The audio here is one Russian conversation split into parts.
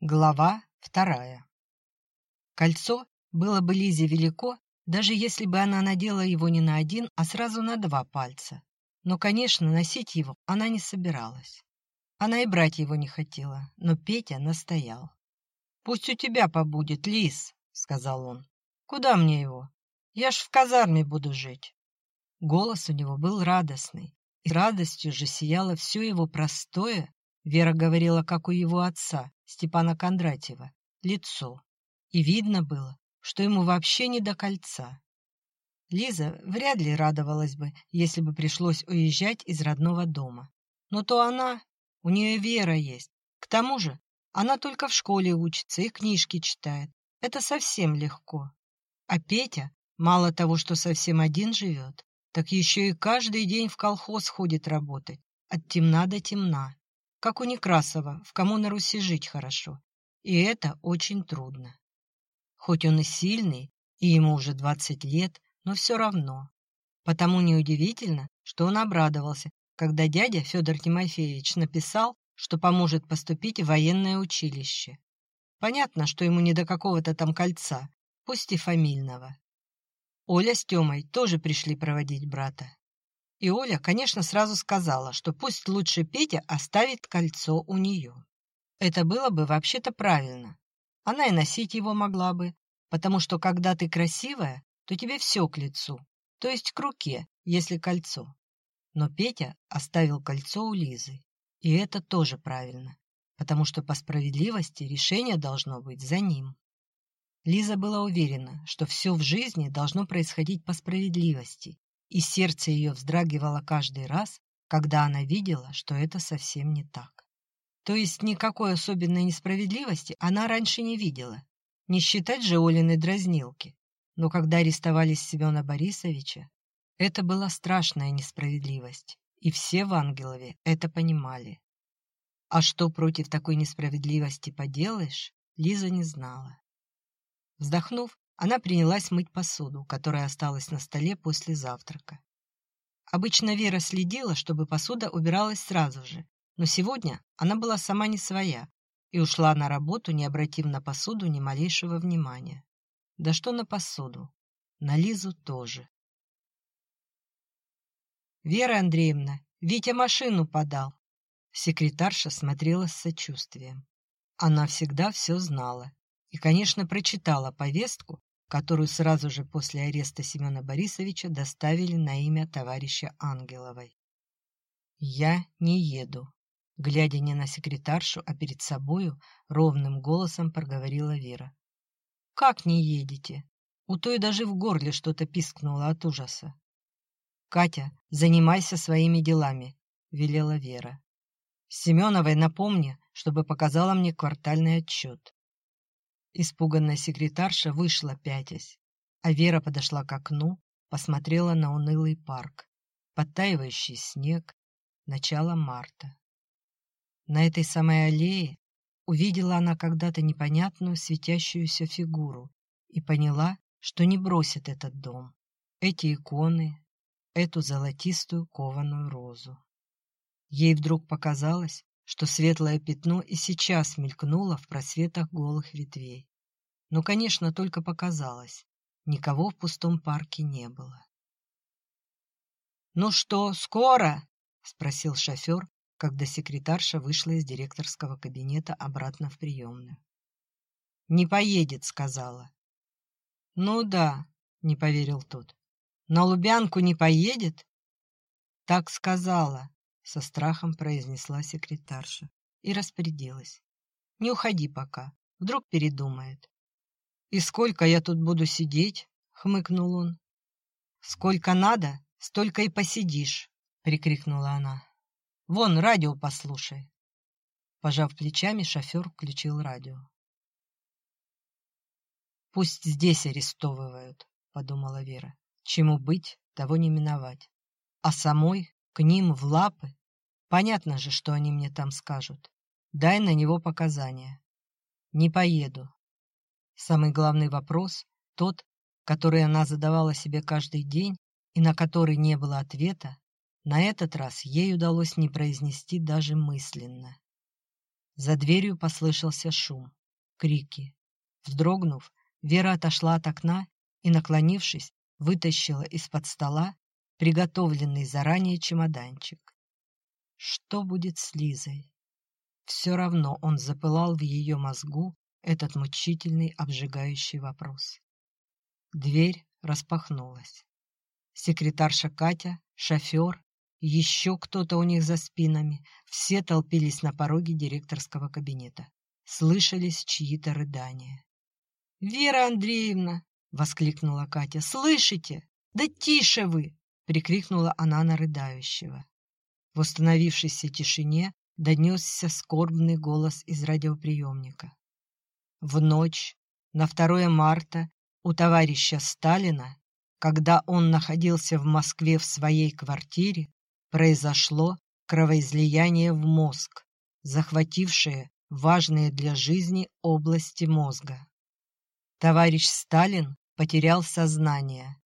Глава вторая. Кольцо было бы Лизе велико, даже если бы она надела его не на один, а сразу на два пальца. Но, конечно, носить его она не собиралась. Она и брать его не хотела, но Петя настоял. «Пусть у тебя побудет, Лиз», — сказал он. «Куда мне его? Я ж в казарме буду жить». Голос у него был радостный, и радостью же сияло все его простое, Вера говорила, как у его отца, Степана Кондратьева, лицо. И видно было, что ему вообще не до кольца. Лиза вряд ли радовалась бы, если бы пришлось уезжать из родного дома. Но то она, у нее Вера есть. К тому же она только в школе учится и книжки читает. Это совсем легко. А Петя, мало того, что совсем один живет, так еще и каждый день в колхоз ходит работать, от темна до темна как у Некрасова, в кому на Руси жить хорошо. И это очень трудно. Хоть он и сильный, и ему уже 20 лет, но все равно. Потому неудивительно, что он обрадовался, когда дядя Федор Тимофеевич написал, что поможет поступить в военное училище. Понятно, что ему не до какого-то там кольца, пусть и фамильного. Оля с Тёмой тоже пришли проводить брата. И Оля, конечно, сразу сказала, что пусть лучше Петя оставит кольцо у нее. Это было бы вообще-то правильно. Она и носить его могла бы, потому что когда ты красивая, то тебе все к лицу, то есть к руке, если кольцо. Но Петя оставил кольцо у Лизы, и это тоже правильно, потому что по справедливости решение должно быть за ним. Лиза была уверена, что все в жизни должно происходить по справедливости, и сердце ее вздрагивало каждый раз, когда она видела, что это совсем не так. То есть никакой особенной несправедливости она раньше не видела. Не считать же Олины дразнилки. Но когда арестовали Семена Борисовича, это была страшная несправедливость, и все в Ангелове это понимали. А что против такой несправедливости поделаешь, Лиза не знала. Вздохнув, она принялась мыть посуду, которая осталась на столе после завтрака. Обычно Вера следила, чтобы посуда убиралась сразу же, но сегодня она была сама не своя и ушла на работу, не обратив на посуду ни малейшего внимания. Да что на посуду? На Лизу тоже. «Вера Андреевна, Витя машину подал!» Секретарша смотрела с сочувствием. Она всегда все знала и, конечно, прочитала повестку, которую сразу же после ареста Семена Борисовича доставили на имя товарища Ангеловой. «Я не еду», — глядя не на секретаршу, а перед собою, ровным голосом проговорила Вера. «Как не едете?» У той даже в горле что-то пискнуло от ужаса. «Катя, занимайся своими делами», — велела Вера. «Семеновой напомни, чтобы показала мне квартальный отчет. Испуганная секретарша вышла пятясь, а Вера подошла к окну, посмотрела на унылый парк, подтаивающий снег, начало марта. На этой самой аллее увидела она когда-то непонятную светящуюся фигуру и поняла, что не бросит этот дом, эти иконы, эту золотистую кованую розу. Ей вдруг показалось, что светлое пятно и сейчас мелькнуло в просветах голых ветвей. Но, конечно, только показалось. Никого в пустом парке не было. «Ну что, скоро?» — спросил шофер, когда секретарша вышла из директорского кабинета обратно в приемную. «Не поедет», — сказала. «Ну да», — не поверил тот. «На Лубянку не поедет?» «Так сказала», — со страхом произнесла секретарша и распорядилась. «Не уходи пока, вдруг передумает. «И сколько я тут буду сидеть?» — хмыкнул он. «Сколько надо, столько и посидишь!» — прикрикнула она. «Вон, радио послушай!» Пожав плечами, шофер включил радио. «Пусть здесь арестовывают», — подумала Вера. «Чему быть, того не миновать. А самой к ним в лапы? Понятно же, что они мне там скажут. Дай на него показания. Не поеду, Самый главный вопрос, тот, который она задавала себе каждый день и на который не было ответа, на этот раз ей удалось не произнести даже мысленно. За дверью послышался шум, крики. Вздрогнув, Вера отошла от окна и, наклонившись, вытащила из-под стола приготовленный заранее чемоданчик. Что будет с Лизой? Все равно он запылал в ее мозгу этот мучительный, обжигающий вопрос. Дверь распахнулась. Секретарша Катя, шофер, еще кто-то у них за спинами, все толпились на пороге директорского кабинета. Слышались чьи-то рыдания. «Вера Андреевна!» — воскликнула Катя. «Слышите? Да тише вы!» — прикрикнула она на рыдающего. В установившейся тишине донесся скорбный голос из радиоприемника. В ночь на 2 марта у товарища Сталина, когда он находился в Москве в своей квартире, произошло кровоизлияние в мозг, захватившее важные для жизни области мозга. Товарищ Сталин потерял сознание,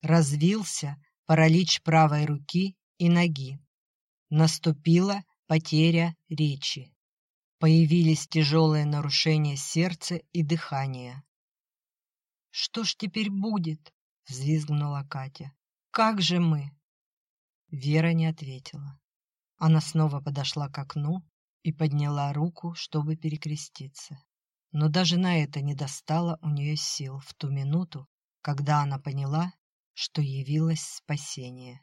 развился паралич правой руки и ноги. Наступила потеря речи. Появились тяжелые нарушения сердца и дыхания. «Что ж теперь будет?» — взвизгнула Катя. «Как же мы?» Вера не ответила. Она снова подошла к окну и подняла руку, чтобы перекреститься но даже на это не достало у нее сил в ту минуту, когда она поняла, что явилось спасение.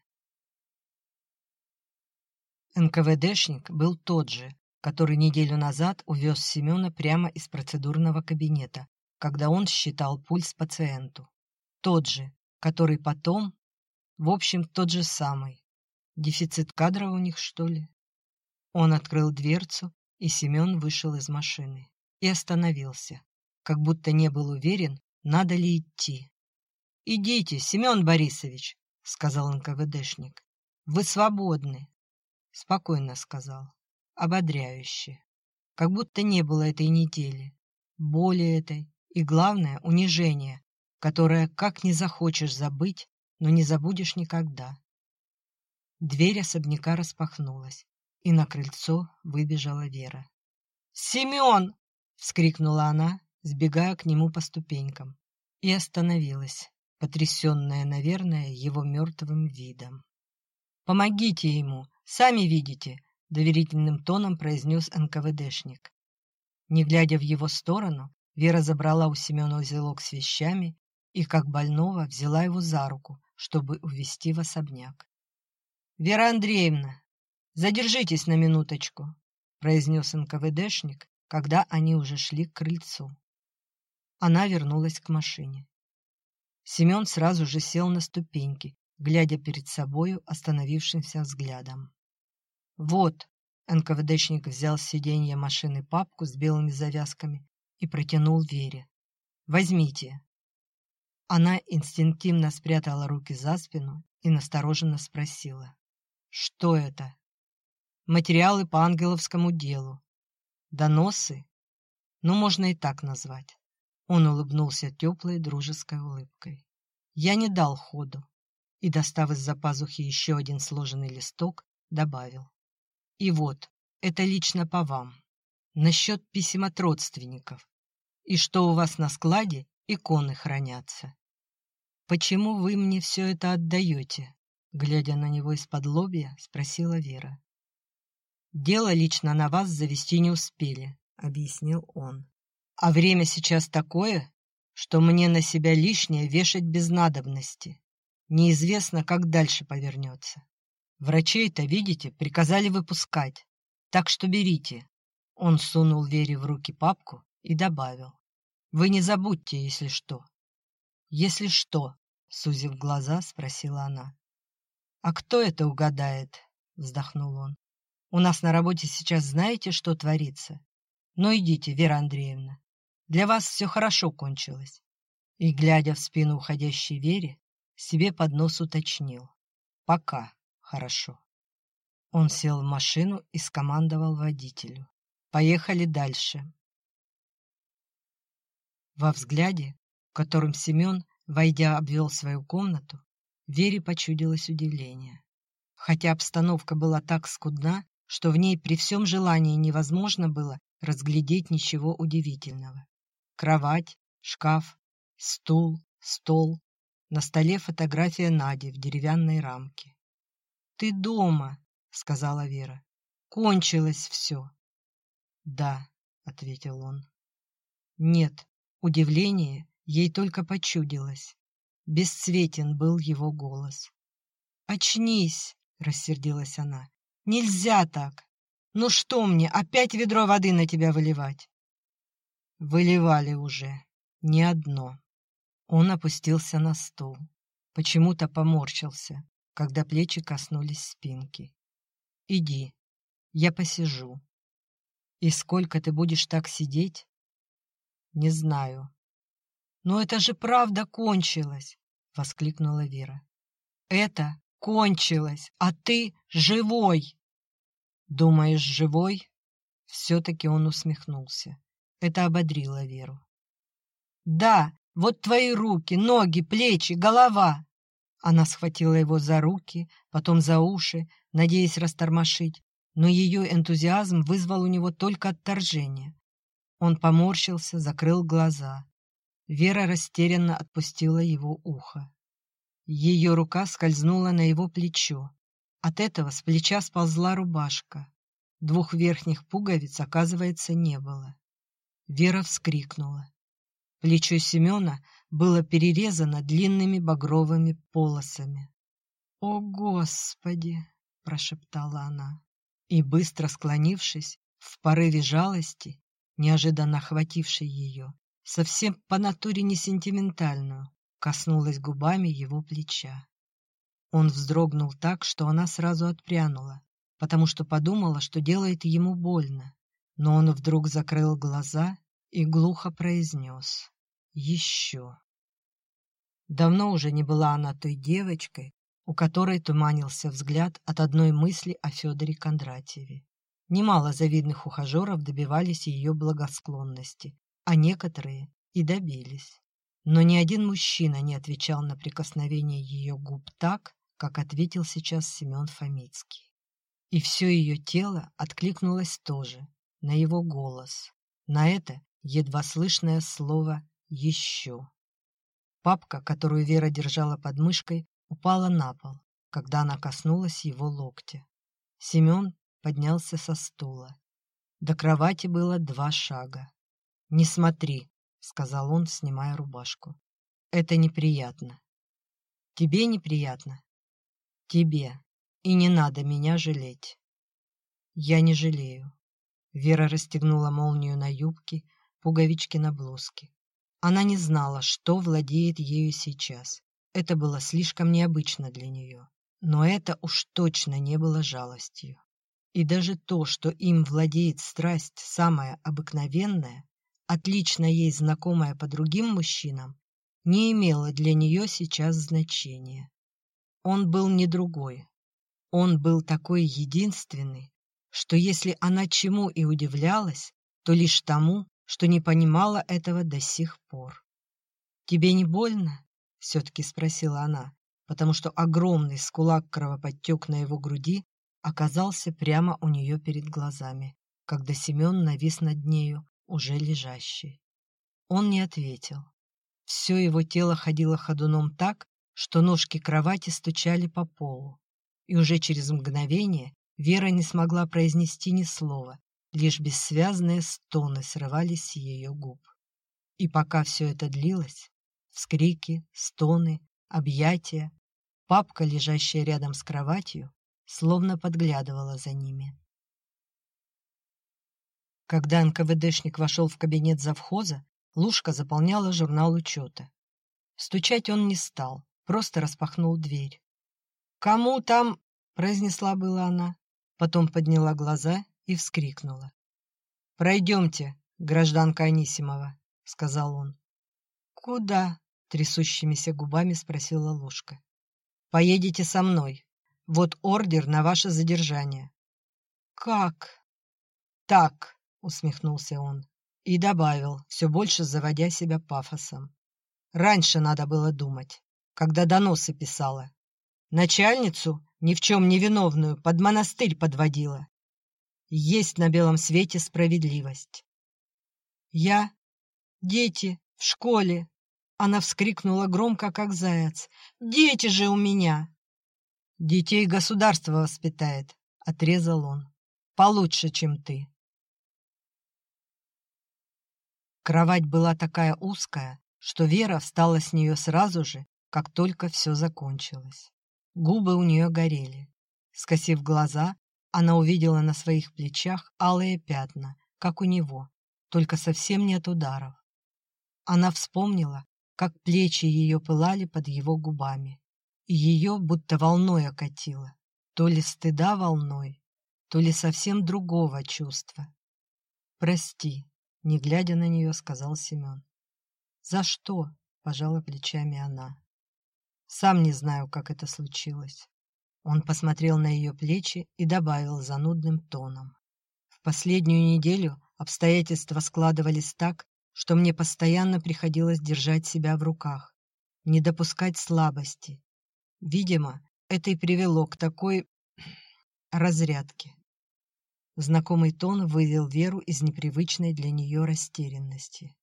НКВДшник был тот же, который неделю назад увез Семена прямо из процедурного кабинета, когда он считал пульс пациенту. Тот же, который потом... В общем, тот же самый. Дефицит кадров у них, что ли? Он открыл дверцу, и Семен вышел из машины и остановился, как будто не был уверен, надо ли идти. «Идите, Семен Борисович», — сказал НКВДшник. «Вы свободны», — спокойно сказал, ободряюще, как будто не было этой недели, боли этой и, главное, унижения, которое как не захочешь забыть, но не забудешь никогда. Дверь особняка распахнулась, и на крыльцо выбежала Вера. «Семен!» вскрикнула она, сбегая к нему по ступенькам, и остановилась, потрясенная, наверное, его мертвым видом. «Помогите ему, сами видите», — доверительным тоном произнес НКВДшник. Не глядя в его сторону, Вера забрала у Семена узелок с вещами и, как больного, взяла его за руку, чтобы увести в особняк. «Вера Андреевна, задержитесь на минуточку», — произнес НКВДшник когда они уже шли к крыльцу. Она вернулась к машине. Семен сразу же сел на ступеньки, глядя перед собою остановившимся взглядом. «Вот!» — НКВДшник взял с сиденья машины папку с белыми завязками и протянул Вере. «Возьмите!» Она инстинктивно спрятала руки за спину и настороженно спросила. «Что это?» «Материалы по ангеловскому делу», Доносы? Ну, можно и так назвать. Он улыбнулся теплой дружеской улыбкой. Я не дал ходу и, достав из-за пазухи еще один сложенный листок, добавил. И вот, это лично по вам. Насчет писем от родственников. И что у вас на складе иконы хранятся. Почему вы мне все это отдаете? Глядя на него из-под лобья, спросила Вера. «Дело лично на вас завести не успели», — объяснил он. «А время сейчас такое, что мне на себя лишнее вешать без надобности. Неизвестно, как дальше повернется. Врачей-то, видите, приказали выпускать, так что берите». Он сунул Вере в руки папку и добавил. «Вы не забудьте, если что». «Если что?» — сузив глаза, спросила она. «А кто это угадает?» — вздохнул он. У нас на работе сейчас знаете, что творится? Ну идите, Вера Андреевна. Для вас все хорошо кончилось. И, глядя в спину уходящей Вере, себе под нос уточнил. Пока хорошо. Он сел в машину и скомандовал водителю. Поехали дальше. Во взгляде, которым Семен, войдя, обвел свою комнату, Вере почудилось удивление. Хотя обстановка была так скудна, что в ней при всем желании невозможно было разглядеть ничего удивительного. Кровать, шкаф, стул, стол. На столе фотография Нади в деревянной рамке. «Ты дома», — сказала Вера. «Кончилось все». «Да», — ответил он. Нет, удивление ей только почудилось. Бесцветен был его голос. «Очнись!» — рассердилась она. «Нельзя так! Ну что мне, опять ведро воды на тебя выливать?» Выливали уже. Не одно. Он опустился на стул. Почему-то поморщился, когда плечи коснулись спинки. «Иди, я посижу». «И сколько ты будешь так сидеть?» «Не знаю». «Но это же правда кончилось!» — воскликнула Вера. «Это кончилось, а ты живой!» «Думаешь, живой?» Все-таки он усмехнулся. Это ободрило Веру. «Да, вот твои руки, ноги, плечи, голова!» Она схватила его за руки, потом за уши, надеясь растормошить, но ее энтузиазм вызвал у него только отторжение. Он поморщился, закрыл глаза. Вера растерянно отпустила его ухо. Ее рука скользнула на его плечо. От этого с плеча сползла рубашка. Двух верхних пуговиц, оказывается, не было. Вера вскрикнула. Плечо Семена было перерезано длинными багровыми полосами. «О, Господи!» — прошептала она. И, быстро склонившись, в порыве жалости, неожиданно охватившей ее, совсем по натуре не сентиментальную, коснулась губами его плеча. Он вздрогнул так, что она сразу отпрянула, потому что подумала, что делает ему больно. Но он вдруг закрыл глаза и глухо произнес «Еще». Давно уже не была она той девочкой, у которой туманился взгляд от одной мысли о Федоре Кондратьеве. Немало завидных ухажеров добивались ее благосклонности, а некоторые и добились. Но ни один мужчина не отвечал на прикосновение ее губ так, как ответил сейчас Семен Фомицкий. И все ее тело откликнулось тоже, на его голос, на это едва слышное слово «еще». Папка, которую Вера держала под мышкой, упала на пол, когда она коснулась его локтя. Семен поднялся со стула. До кровати было два шага. «Не смотри», — сказал он, снимая рубашку. «Это неприятно». «Тебе неприятно?» «Тебе. И не надо меня жалеть». «Я не жалею». Вера расстегнула молнию на юбке, пуговички на блузке. Она не знала, что владеет ею сейчас. Это было слишком необычно для нее. Но это уж точно не было жалостью. И даже то, что им владеет страсть самая обыкновенная, отлично ей знакомая по другим мужчинам, не имело для нее сейчас значения. Он был не другой. Он был такой единственный, что если она чему и удивлялась, то лишь тому, что не понимала этого до сих пор. «Тебе не больно?» — все-таки спросила она, потому что огромный скулак кровоподтек на его груди оказался прямо у нее перед глазами, когда Семен навис над нею, уже лежащий. Он не ответил. Все его тело ходило ходуном так, что ножки кровати стучали по полу, и уже через мгновение Вера не смогла произнести ни слова, лишь бессвязные стоны срывались с ее губ. И пока все это длилось, вскрики, стоны, объятия, папка, лежащая рядом с кроватью, словно подглядывала за ними. Когда НКВДшник вошел в кабинет завхоза, Лушка заполняла журнал учета. Стучать он не стал, просто распахнул дверь. «Кому там?» — произнесла была она потом подняла глаза и вскрикнула. «Пройдемте, гражданка Анисимова», — сказал он. «Куда?» — трясущимися губами спросила Лушка. «Поедете со мной. Вот ордер на ваше задержание». «Как?» «Так», — усмехнулся он и добавил, все больше заводя себя пафосом. «Раньше надо было думать, когда доносы писала. Начальницу ни в чем не виновную под монастырь подводила. Есть на белом свете справедливость. Я, дети, в школе. Она вскрикнула громко, как заяц. Дети же у меня! Детей государство воспитает, отрезал он. Получше, чем ты. Кровать была такая узкая, что Вера встала с нее сразу же, как только все закончилось. Губы у нее горели. Скосив глаза, она увидела на своих плечах алые пятна, как у него, только совсем нет ударов. Она вспомнила, как плечи ее пылали под его губами, и ее будто волной окатило, то ли стыда волной, то ли совсем другого чувства. «Прости», — не глядя на нее, сказал Семен. «За что?» — пожала плечами она. «Сам не знаю, как это случилось». Он посмотрел на ее плечи и добавил занудным тоном. «В последнюю неделю обстоятельства складывались так, что мне постоянно приходилось держать себя в руках, не допускать слабости. Видимо, это и привело к такой разрядке». Знакомый тон вывел Веру из непривычной для нее растерянности.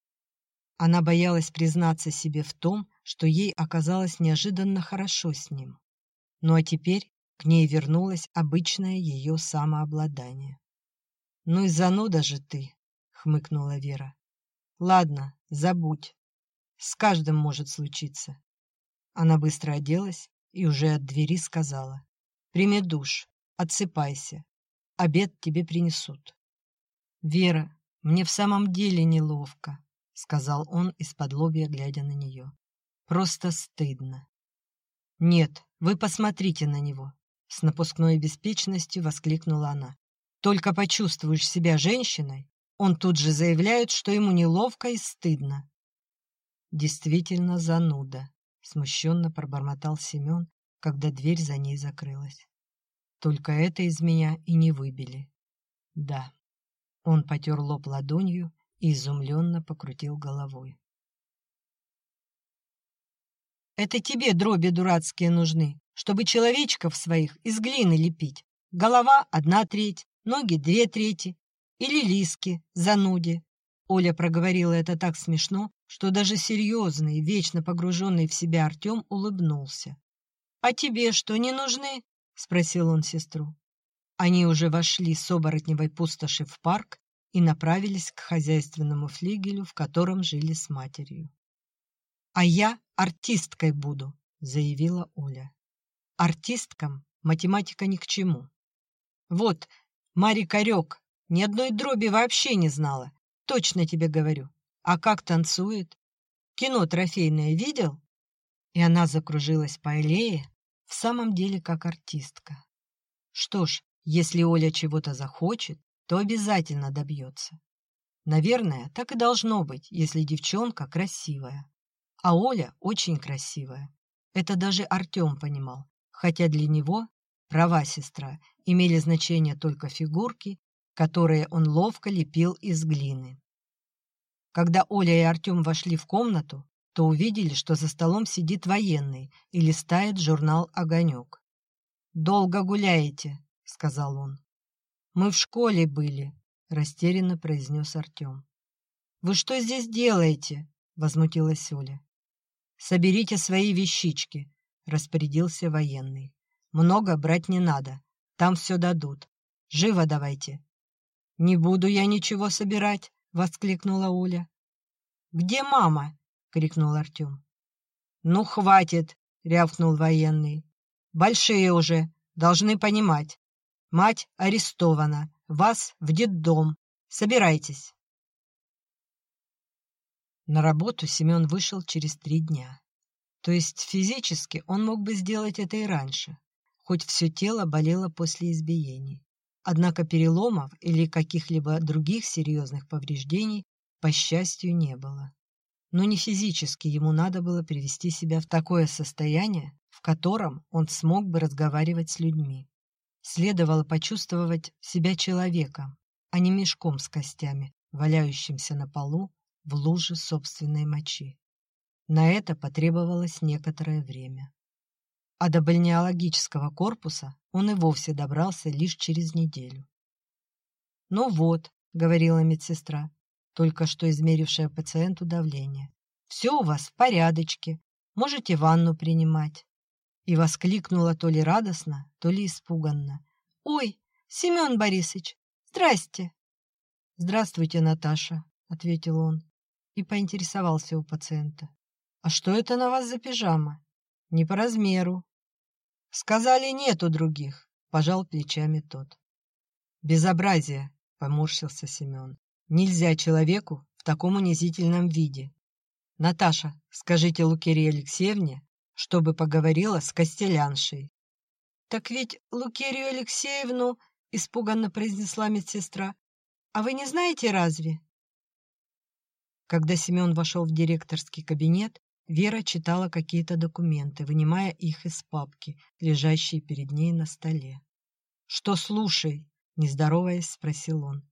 Она боялась признаться себе в том, что ей оказалось неожиданно хорошо с ним. Ну а теперь к ней вернулось обычное ее самообладание. «Ну и зануда же ты!» — хмыкнула Вера. «Ладно, забудь. С каждым может случиться». Она быстро оделась и уже от двери сказала. «Прими душ, отсыпайся. Обед тебе принесут». «Вера, мне в самом деле неловко», — сказал он из-под лобья, глядя на нее. «Просто стыдно». «Нет, вы посмотрите на него», — с напускной беспечностью воскликнула она. «Только почувствуешь себя женщиной, он тут же заявляет, что ему неловко и стыдно». «Действительно зануда», — смущенно пробормотал Семен, когда дверь за ней закрылась. «Только это из меня и не выбили». «Да». Он потер лоб ладонью и изумленно покрутил головой. «Это тебе дроби дурацкие нужны, чтобы человечков своих из глины лепить. Голова — одна треть, ноги — две трети. Или лиски, зануди». Оля проговорила это так смешно, что даже серьезный, вечно погруженный в себя Артем улыбнулся. «А тебе что, не нужны?» — спросил он сестру. Они уже вошли с оборотневой пустоши в парк и направились к хозяйственному флигелю, в котором жили с матерью. «А я артисткой буду», — заявила Оля. «Артисткам математика ни к чему. Вот, Мари Корек ни одной дроби вообще не знала, точно тебе говорю. А как танцует? Кино трофейное видел?» И она закружилась по аллее, в самом деле как артистка. Что ж, если Оля чего-то захочет, то обязательно добьется. Наверное, так и должно быть, если девчонка красивая. А Оля очень красивая. Это даже Артем понимал, хотя для него права сестра имели значение только фигурки, которые он ловко лепил из глины. Когда Оля и Артем вошли в комнату, то увидели, что за столом сидит военный и листает журнал «Огонек». «Долго гуляете», — сказал он. «Мы в школе были», — растерянно произнес Артем. «Вы что здесь делаете?» — возмутилась Оля. «Соберите свои вещички», — распорядился военный. «Много брать не надо. Там все дадут. Живо давайте». «Не буду я ничего собирать», — воскликнула Оля. «Где мама?» — крикнул Артем. «Ну, хватит!» — рявкнул военный. «Большие уже, должны понимать. Мать арестована. Вас в детдом. Собирайтесь. На работу Семен вышел через три дня. То есть физически он мог бы сделать это и раньше, хоть все тело болело после избиений. Однако переломов или каких-либо других серьезных повреждений, по счастью, не было. Но не физически ему надо было привести себя в такое состояние, в котором он смог бы разговаривать с людьми. Следовало почувствовать себя человеком, а не мешком с костями, валяющимся на полу в луже собственной мочи. На это потребовалось некоторое время. А до бальнеологического корпуса он и вовсе добрался лишь через неделю. «Ну вот», — говорила медсестра, только что измерившая пациенту давление, «все у вас в порядочке, можете ванну принимать». И воскликнула то ли радостно, то ли испуганно. «Ой, Семен Борисович, здрасте!» «Здравствуйте, Наташа», — ответил он и поинтересовался у пациента. «А что это на вас за пижама?» «Не по размеру». «Сказали, нету других», — пожал плечами тот. «Безобразие», — поморщился Семен. «Нельзя человеку в таком унизительном виде. Наташа, скажите Лукерии Алексеевне, чтобы поговорила с Костеляншей». «Так ведь Лукерию Алексеевну...» — испуганно произнесла медсестра. «А вы не знаете разве?» Когда Семен вошел в директорский кабинет, Вера читала какие-то документы, вынимая их из папки, лежащей перед ней на столе. «Что слушай?» — не здороваясь, спросил он.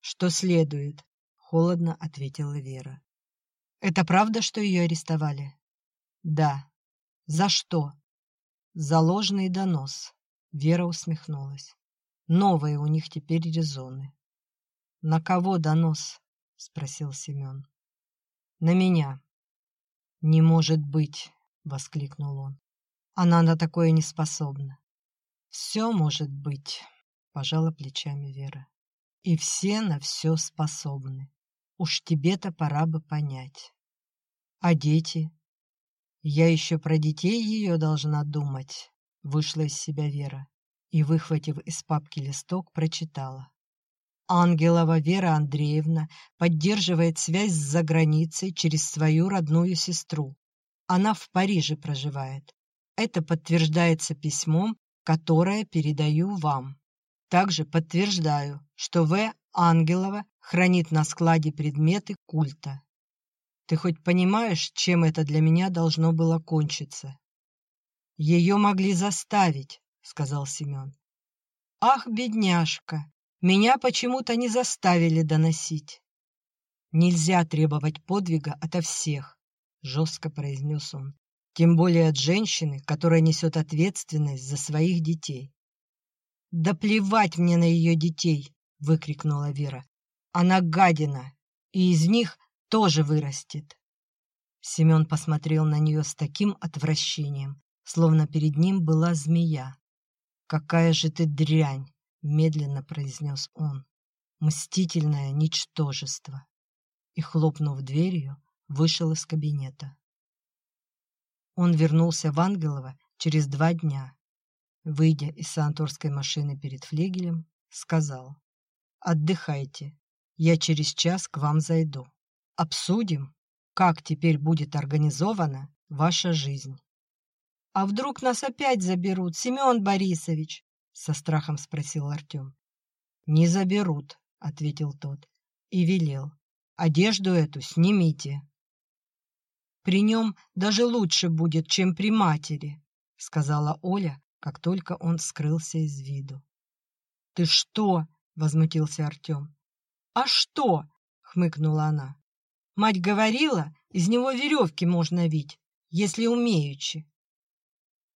«Что следует?» — холодно ответила Вера. «Это правда, что ее арестовали?» «Да». «За что?» «За ложный донос», — Вера усмехнулась. «Новые у них теперь резоны». «На кого донос?» — спросил Семен. «На меня». «Не может быть!» — воскликнул он. «Она на такое не способна». «Все может быть», — пожала плечами Вера. «И все на все способны. Уж тебе-то пора бы понять. А дети? Я еще про детей ее должна думать», — вышла из себя Вера и, выхватив из папки листок, прочитала. Ангелова Вера Андреевна поддерживает связь с заграницей через свою родную сестру. Она в Париже проживает. Это подтверждается письмом, которое передаю вам. Также подтверждаю, что В. Ангелова хранит на складе предметы культа. Ты хоть понимаешь, чем это для меня должно было кончиться? Ее могли заставить, сказал Семен. Ах, бедняжка, меня почему-то не заставили доносить. Нельзя требовать подвига ото всех, жестко произнес он. Тем более от женщины, которая несет ответственность за своих детей. «Да плевать мне на ее детей!» — выкрикнула Вера. «Она гадина, и из них тоже вырастет!» Семен посмотрел на нее с таким отвращением, словно перед ним была змея. «Какая же ты дрянь!» Медленно произнес он. Мстительное ничтожество. И, хлопнув дверью, вышел из кабинета. Он вернулся в Ангелово через два дня. Выйдя из санаторской машины перед флегелем, сказал «Отдыхайте, я через час к вам зайду. Обсудим, как теперь будет организована ваша жизнь». «А вдруг нас опять заберут, Семен Борисович?» Со страхом спросил Артем. «Не заберут», — ответил тот и велел. «Одежду эту снимите». «При нем даже лучше будет, чем при матери», — сказала Оля, как только он скрылся из виду. «Ты что?» — возмутился Артем. «А что?» — хмыкнула она. «Мать говорила, из него веревки можно вить, если умеючи».